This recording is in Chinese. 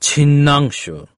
请让手